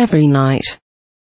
every night.